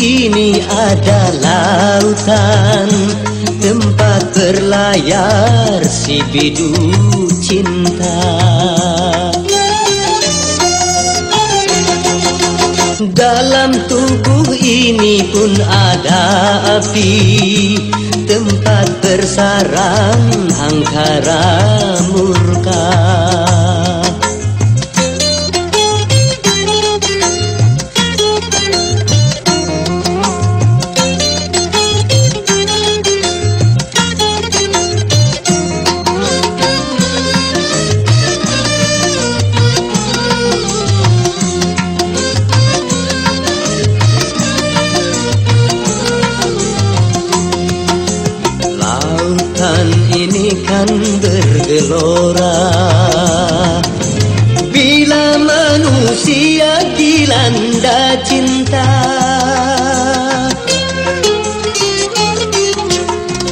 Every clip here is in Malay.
ini ada lautan Tempat berlayar si bidu cinta. Dalam tubuh ini pun ada api Tempat bersarang angkara murka ini kan bergelora Bila manusia dilanda cinta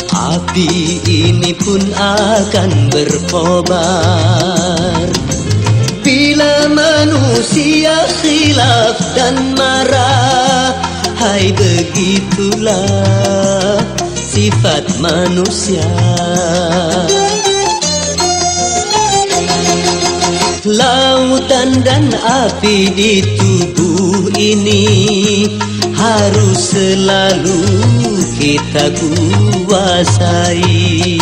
Api ini pun akan berkobar. Bila manusia khilaf dan marah Hai begitulah sifat manusia. Lautan dan api di tubuh ini Harus selalu kita kuasai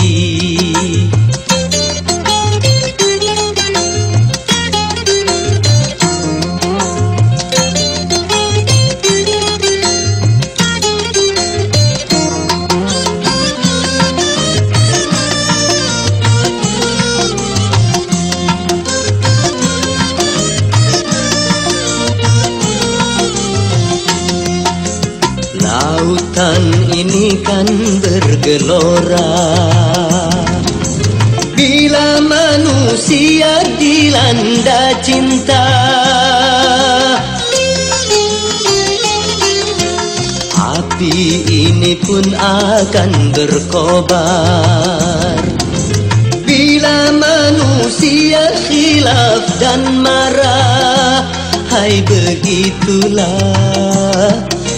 Lautan ini kan bergelora. Bila manusia dilanda cinta Api ini pun akan berkobar. Bila manusia khilaf dan marah Hai begitulah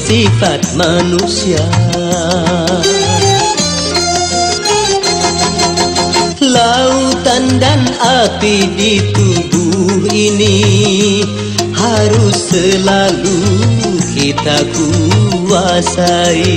sifat manusia. Lautan dan api di tubuh ini Harus selalu kita kuasai